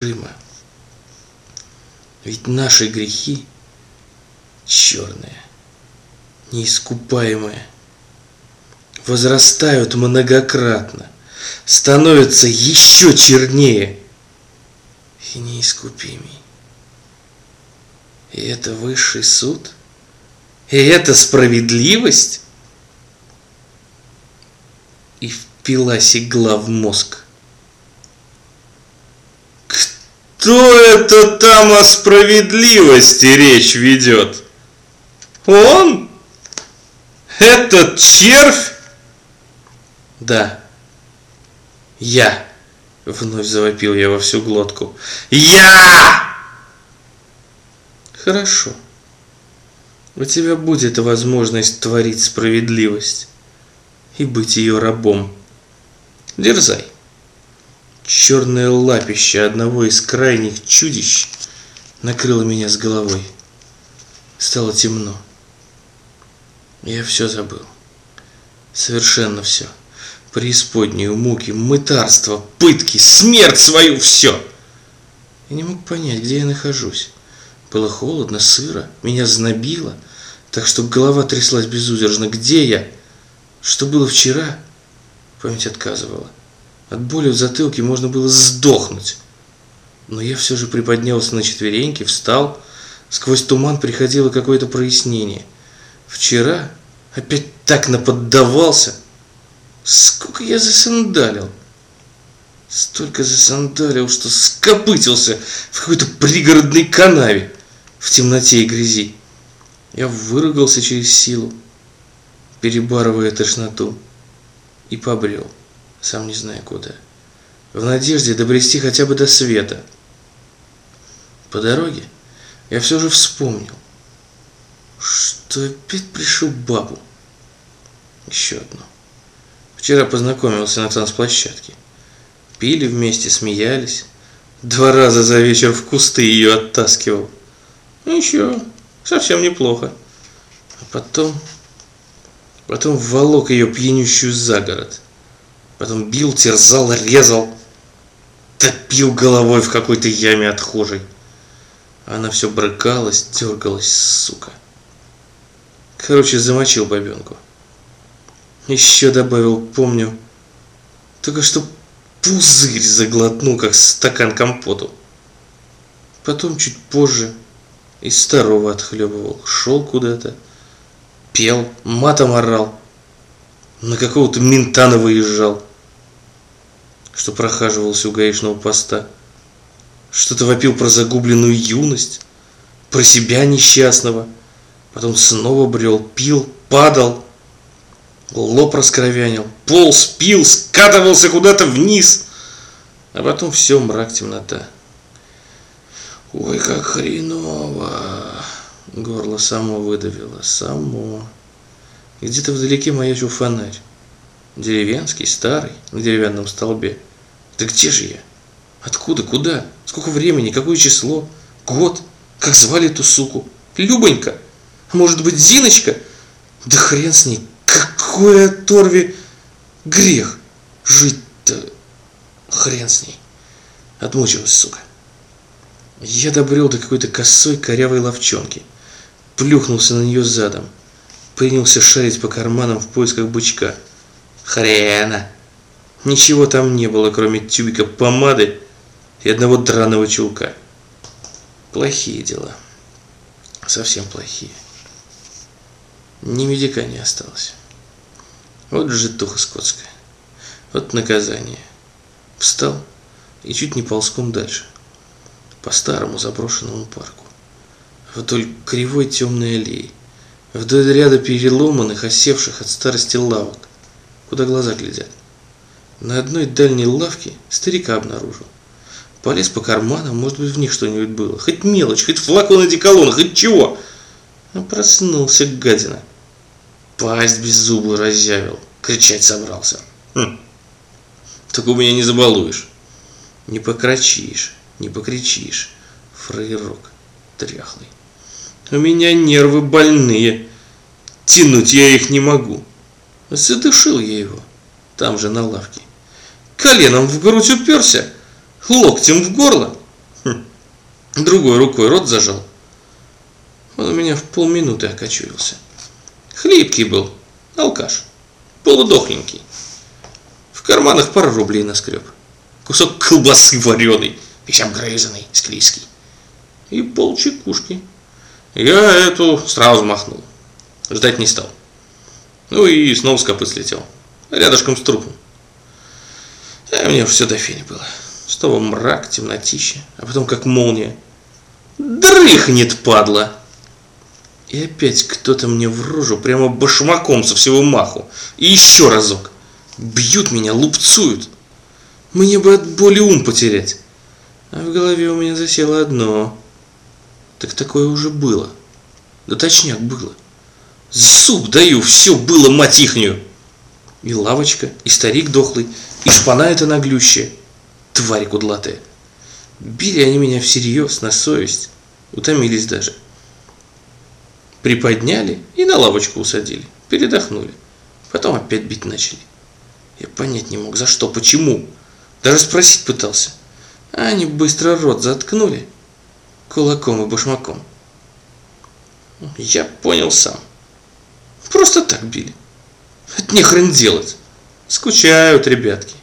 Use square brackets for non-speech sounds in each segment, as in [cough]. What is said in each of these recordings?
Рима. Ведь наши грехи черные, неискупаемые, возрастают многократно, становятся еще чернее и неискупимей. И это высший суд? И это справедливость? И впилась игла в мозг. Кто это там о справедливости речь ведет? Он? Этот червь? Да. Я. Вновь завопил я во всю глотку. Я! Хорошо. У тебя будет возможность творить справедливость и быть ее рабом. Дерзай черное лапище одного из крайних чудищ накрыло меня с головой. Стало темно. Я все забыл. Совершенно все. Преисподнюю, муки, мытарство, пытки, смерть свою, все. Я не мог понять, где я нахожусь. Было холодно, сыро, меня знобило, так что голова тряслась безудержно. Где я? Что было вчера? Память отказывала. От боли в затылке можно было сдохнуть. Но я все же приподнялся на четвереньки, встал. Сквозь туман приходило какое-то прояснение. Вчера опять так наподдавался. Сколько я засандалил. Столько засандалил, что скопытился в какой-то пригородной канаве в темноте и грязи. Я выругался через силу, перебарывая тошноту, и побрел сам не зная куда, в надежде добрести хотя бы до света. По дороге я все же вспомнил, что опять пришел бабу. Еще одну. Вчера познакомился на танцплощадке. Пили вместе, смеялись. Два раза за вечер в кусты ее оттаскивал. Еще, совсем неплохо. А потом, потом волок ее пьянющую за город. Потом бил, терзал, резал, топил головой в какой-то яме отхожей. Она все брыкалась, дергалась, сука. Короче, замочил бабенку. Еще добавил, помню, только что пузырь заглотнул, как стакан компоту. Потом чуть позже из старого отхлебывал, шел куда-то, пел, матом орал, на какого-то ментана выезжал что прохаживался у гаишного поста. Что-то вопил про загубленную юность, про себя несчастного. Потом снова брел, пил, падал, лоб раскровянил, полз, пил, скатывался куда-то вниз. А потом все, мрак, темнота. Ой, как хреново. Горло само выдавило, само. Где-то вдалеке маячил фонарь. Деревенский, старый, на деревянном столбе. Да где же я? Откуда? Куда? Сколько времени? Какое число? Год? Как звали эту суку? Любонька? Может быть, Зиночка? Да хрен с ней. Какой оторви грех жить-то. Хрен с ней. Отмучилась, сука. Я добрел до какой-то косой корявой ловчонки. Плюхнулся на нее задом. Принялся шарить по карманам в поисках бычка. Хрена! Ничего там не было, кроме тюбика помады и одного драного чулка. Плохие дела. Совсем плохие. Ни медика не осталось. Вот же туха скотская. Вот наказание. Встал и чуть не ползком дальше. По старому заброшенному парку. Вдоль кривой темной аллеи. Вдоль ряда переломанных, осевших от старости лавок. Куда глаза глядят. На одной дальней лавке старика обнаружил. Полез по карманам, может быть, в них что-нибудь было. Хоть мелочь, хоть флакон одеколона, хоть чего. Но проснулся гадина. Пасть без зуба разъявил, кричать собрался. Хм. Так у меня не забалуешь. Не покричишь, не покричишь. Фрейрок тряхлый. У меня нервы больные. Тянуть я их не могу. Задушил я его, там же на лавке коленом в грудь уперся, локтем в горло другой рукой рот зажал. Он у меня в полминуты окочурился. Хлипкий был, алкаш, полудохленький. В карманах пару рублей наскреб. Кусок колбасы вареный, весь обгрызанный, склизкий. И полчекушки. Я эту сразу махнул. Ждать не стал. Ну и снова с копыт слетел. Рядышком с трупом. А мне уж все до фени было. Снова мрак, темнотища, а потом как молния. Дрыхнет, падла! И опять кто-то мне в рожу прямо башмаком со всего маху. И еще разок. Бьют меня, лупцуют. Мне бы от боли ум потерять. А в голове у меня засело одно. Так такое уже было. Да точняк было. Зуб даю, все было, мать ихнюю. И лавочка, и старик дохлый, и шпана эта наглющая. Твари кудлатые. Били они меня всерьез, на совесть. Утомились даже. Приподняли и на лавочку усадили. Передохнули. Потом опять бить начали. Я понять не мог, за что, почему. Даже спросить пытался. А они быстро рот заткнули. Кулаком и башмаком. Я понял сам. Просто так били. Это не хрен делать. Скучают ребятки.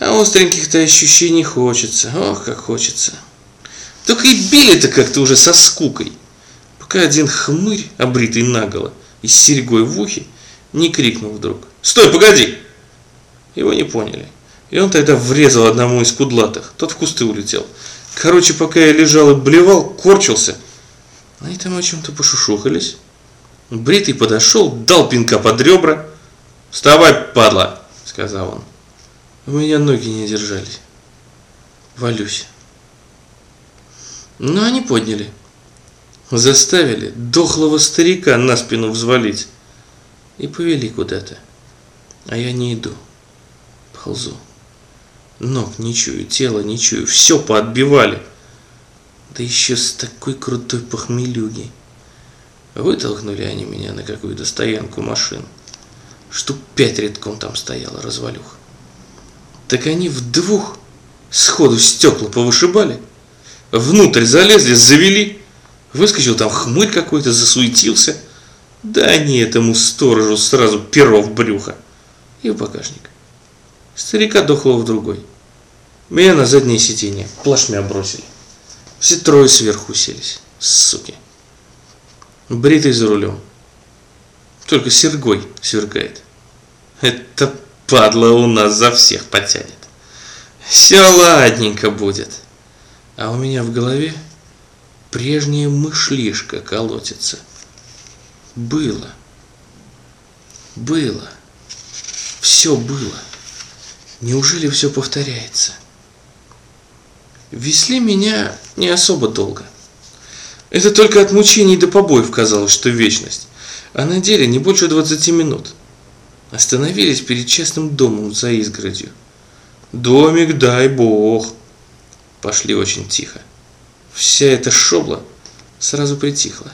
А остреньких-то ощущений хочется. Ох, как хочется. Только и били-то как-то уже со скукой. Пока один хмырь, обритый наголо и с серьгой в ухе, не крикнул вдруг. «Стой, погоди!» Его не поняли. И он тогда врезал одному из кудлатых. Тот в кусты улетел. Короче, пока я лежал и блевал, корчился. Они там о чем-то пошушухались. Бритый подошел, дал пинка под ребра. «Вставай, падла!» – сказал он. У меня ноги не держались. Валюсь. Но они подняли. Заставили дохлого старика на спину взвалить. И повели куда-то. А я не иду. Ползу. Ног не чую, тело не чую. Все поотбивали. Да еще с такой крутой похмелюги. Вытолкнули они меня на какую-то стоянку машин. Штук пять редком там стояло, развалюх. Так они в двух сходу стекла повышибали. Внутрь залезли, завели. Выскочил там хмырь какой-то, засуетился. Да они этому сторожу сразу перо в брюхо. И в багажник. Старика дохлого в другой. Меня на заднее сиденье плашмя бросили. Все трое сверху уселись, суки. Бритый за рулем. Только Сергой сверкает. Это падла у нас за всех потянет. Все ладненько будет. А у меня в голове прежняя мышлишка колотится. Было. Было. Все было. Неужели все повторяется? Весли меня не особо долго. Это только от мучений до побоев казалось, что вечность. А на деле не больше 20 минут. Остановились перед частным домом за изгородью. Домик, дай бог. Пошли очень тихо. Вся эта шобла сразу притихла.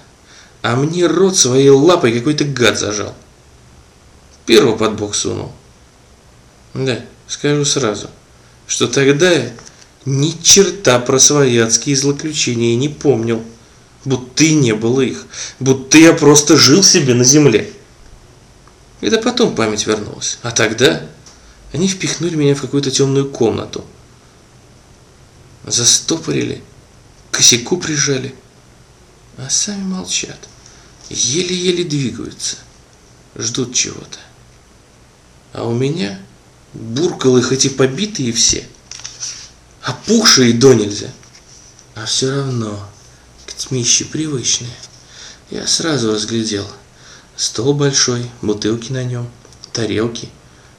А мне рот своей лапой какой-то гад зажал. Перо под бок сунул. Да, скажу сразу, что тогда я ни черта про свои адские злоключения не помнил будто и не было их, будто я просто жил себе на земле. Это потом память вернулась. А тогда они впихнули меня в какую-то темную комнату. Застопорили, к косяку прижали, а сами молчат. Еле-еле двигаются, ждут чего-то. А у меня буркалы хоть и побитые все, опухшие до нельзя, а все равно тьмище привычное. Я сразу разглядел. Стол большой, бутылки на нем, тарелки.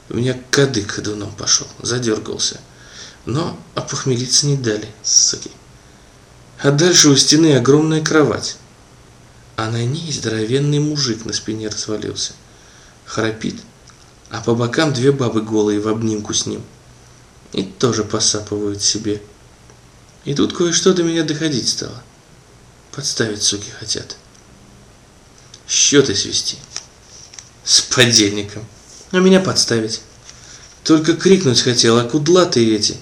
У меня кадык ходуном пошел, задергался. Но опохмелиться не дали, суки. А дальше у стены огромная кровать. А на ней здоровенный мужик на спине развалился. Храпит, а по бокам две бабы голые в обнимку с ним. И тоже посапывают себе. И тут кое-что до меня доходить стало. Подставить, суки, хотят. Счеты свести. С подельником. А меня подставить. Только крикнуть хотел, а кудлатые эти.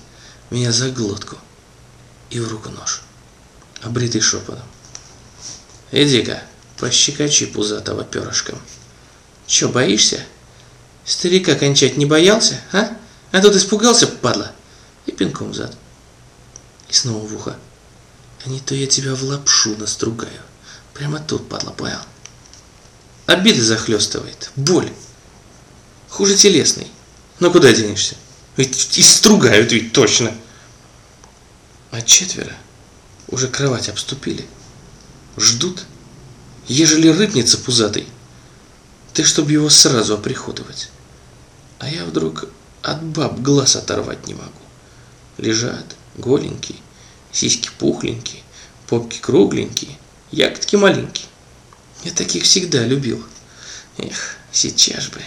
Меня за глотку. И в руку нож. а бритый шепотом. Иди-ка, пощекочи пузатого перышком. Че, боишься? Старика кончать не боялся, а? А тут испугался, падла, и пинком зад. И снова в ухо. А не то я тебя в лапшу настругаю. Прямо тут, падла, понял? Обиды захлестывает, боль. Хуже телесной. Но куда денешься? Ведь и стругают ведь точно. А четверо уже кровать обступили. Ждут. Ежели рыпнется пузатый, ты чтоб его сразу оприходовать. А я вдруг от баб глаз оторвать не могу. Лежат, голенькие, сиськи пухленькие, попки кругленькие, ягодки маленькие. Я таких всегда любил. Эх, сейчас бы.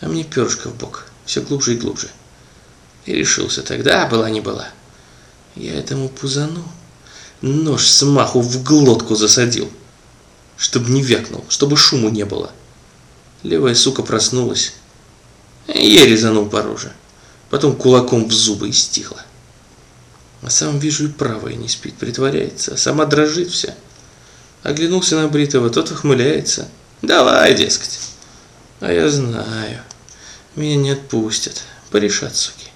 А мне перышко в бок, все глубже и глубже. И решился тогда, была не была. Я этому пузану нож с маху в глотку засадил, чтобы не вякнул, чтобы шуму не было. Левая сука проснулась, я резанул по роже, потом кулаком в зубы и стихла. А сам вижу и правая не спит, притворяется, а сама дрожит вся. Оглянулся на Бритова, тот ухмыляется. Давай, дескать. А я знаю, меня не отпустят, порешат, суки.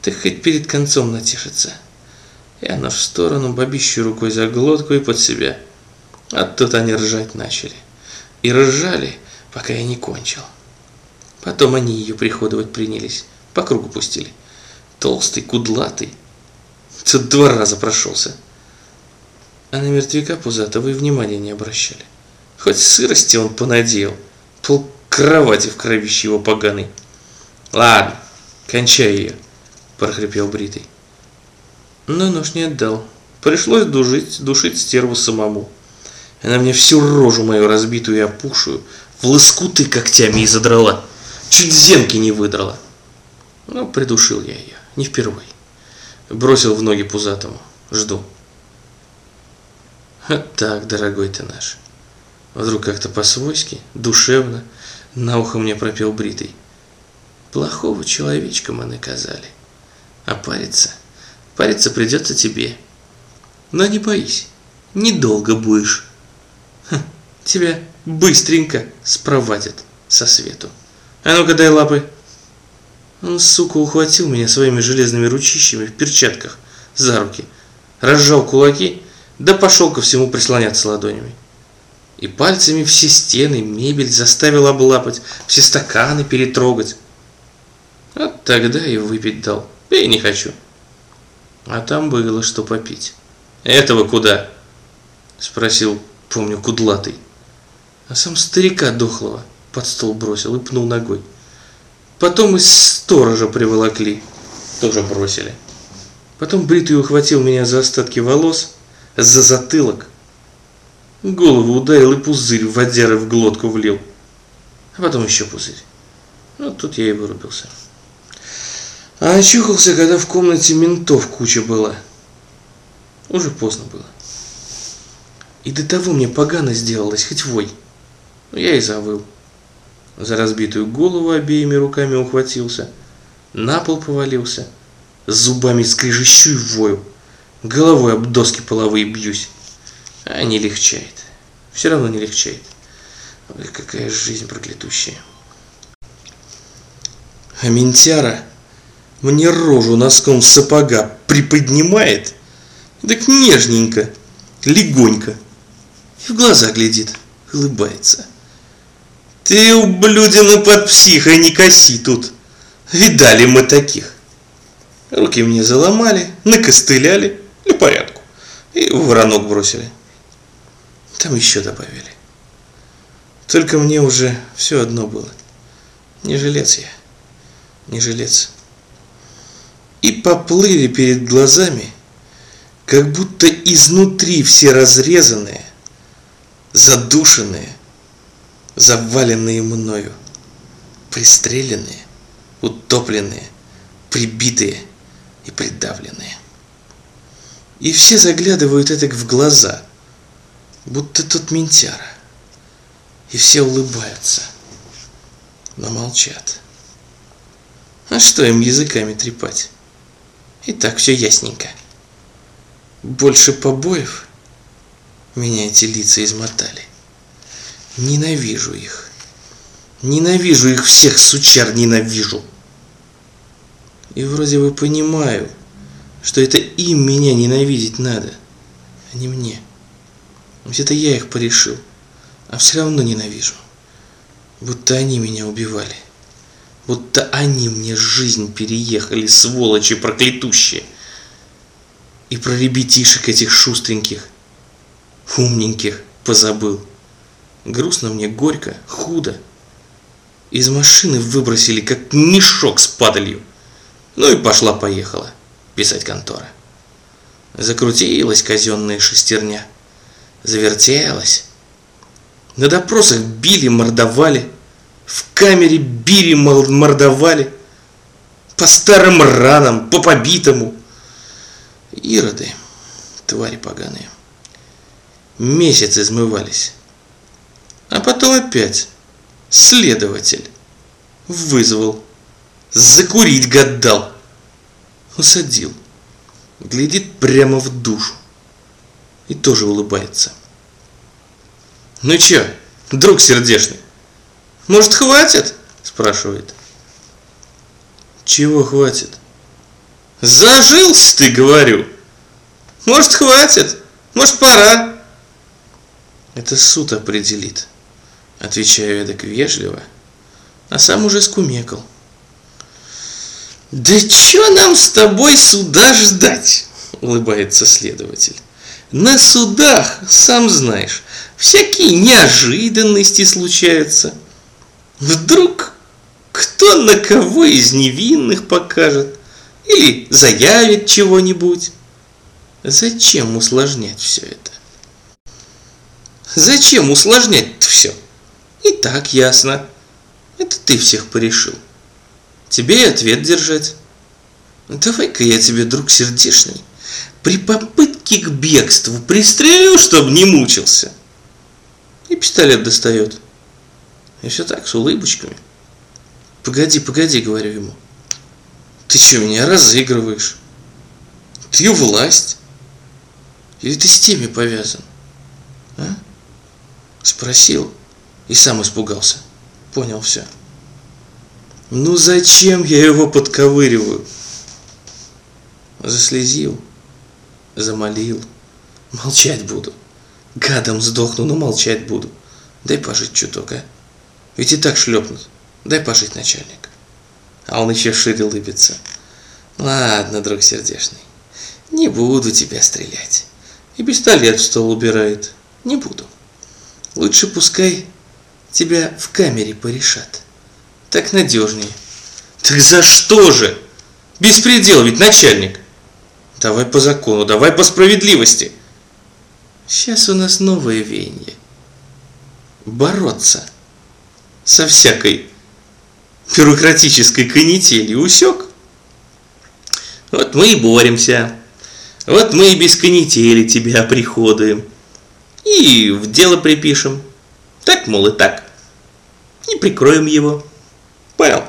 Ты хоть перед концом натешится. И она в сторону, бабищу рукой за глотку и под себя. А тут они ржать начали. И ржали, пока я не кончил. Потом они ее приходовать принялись, по кругу пустили. Толстый, кудлатый. Тут два раза прошелся. А на мертвяка пузатого и внимания не обращали. Хоть сырости он понадеял, пол кровати в кровище его поганый. Ладно, кончай ее, прохрипел Бритый. Но нож не отдал. Пришлось душить, душить стерву самому. Она мне всю рожу мою разбитую и опухшую в лоскуты когтями и задрала. Чуть зенки не выдрала. Но придушил я ее, не впервой. Бросил в ноги пузатому. Жду. [laughs] Так, дорогой ты наш. Вдруг как-то по-свойски, душевно, на ухо мне пропел бритый. Плохого человечка мы наказали. А париться, париться придется тебе. Но не боись, недолго будешь. Ха, тебя быстренько спровадят со свету. А ну-ка дай лапы. Он, сука, ухватил меня своими железными ручищами в перчатках за руки, разжал кулаки, да пошел ко всему прислоняться ладонями. И пальцами все стены, мебель заставил облапать, все стаканы перетрогать. А тогда и выпить дал. Я не хочу. А там было что попить. Этого куда? Спросил, помню, кудлатый. А сам старика дохлого под стол бросил и пнул ногой. Потом из сторожа приволокли, тоже бросили. Потом бритый ухватил меня за остатки волос, за затылок, голову ударил и пузырь водяры в глотку влил. А потом еще пузырь. Ну, тут я и вырубился. А очухался, когда в комнате ментов куча была. Уже поздно было. И до того мне погано сделалось, хоть вой. Но я и завыл. За разбитую голову обеими руками ухватился. На пол повалился. Зубами скрежещу и вою. Головой об доски половые бьюсь. А не легчает. Все равно не легчает. Ой, какая жизнь проклятущая. А ментяра мне рожу носком сапога приподнимает, так нежненько, легонько, и в глаза глядит, улыбается. Ты, ублюдина под психой, не коси тут. Видали мы таких. Руки мне заломали, накостыляли, порядку, и воронок бросили. Там еще добавили. Только мне уже все одно было. Не жилец я, не жилец и поплыли перед глазами, как будто изнутри все разрезанные, задушенные, заваленные мною, пристреленные, утопленные, прибитые и придавленные. И все заглядывают это в глаза, будто тот ментяра. И все улыбаются, но молчат. А что им языками трепать? И так все ясненько. Больше побоев меня эти лица измотали. Ненавижу их. Ненавижу их всех, сучар, ненавижу. И вроде бы понимаю, что это им меня ненавидеть надо, а не мне. Ведь это я их порешил, а все равно ненавижу. Будто они меня убивали. Будто они мне жизнь переехали, сволочи проклятущие. И про ребятишек этих шустреньких, умненьких позабыл. Грустно мне, горько, худо. Из машины выбросили, как мешок с падалью. Ну и пошла-поехала писать контора. Закрутилась казенная шестерня. Завертелась. На допросах били, мордовали. В камере били, мордовали. По старым ранам, по побитому. Ироды, твари поганые. Месяц измывались. А потом опять следователь вызвал. Закурить гад дал. Усадил. Глядит прямо в душу. И тоже улыбается. Ну чё, друг сердечный, может хватит? Спрашивает. Чего хватит? Зажился ты, говорю. Может хватит, может пора. Это суд определит. Отвечаю я так вежливо, а сам уже скумекал. «Да чё нам с тобой суда ждать?» – улыбается следователь. «На судах, сам знаешь, всякие неожиданности случаются. Вдруг кто на кого из невинных покажет или заявит чего-нибудь. Зачем усложнять все это? Зачем усложнять все? И так ясно. Это ты всех порешил. Тебе и ответ держать. Давай-ка я тебе, друг сердечный, при попытке к бегству пристрелю, чтобы не мучился. И пистолет достает. И все так, с улыбочками. Погоди, погоди, говорю ему. Ты что, меня разыгрываешь? Ты власть? Или ты с теми повязан? А? Спросил и сам испугался. Понял все. Ну зачем я его подковыриваю? Заслезил, замолил. Молчать буду. Гадом сдохну, но молчать буду. Дай пожить чуток, а? Ведь и так шлепнут. Дай пожить, начальник. А он еще шире улыбится. Ладно, друг сердечный, не буду тебя стрелять. И пистолет в стол убирает. Не буду. Лучше пускай тебя в камере порешат. Так надежнее. Так за что же? Беспредел ведь, начальник. Давай по закону, давай по справедливости. Сейчас у нас новое веяние. Бороться со всякой бюрократической канители усек. Вот мы и боремся. Вот мы и без канители тебя приходуем. И в дело припишем. Так, мол, и так. И прикроем его. Понял?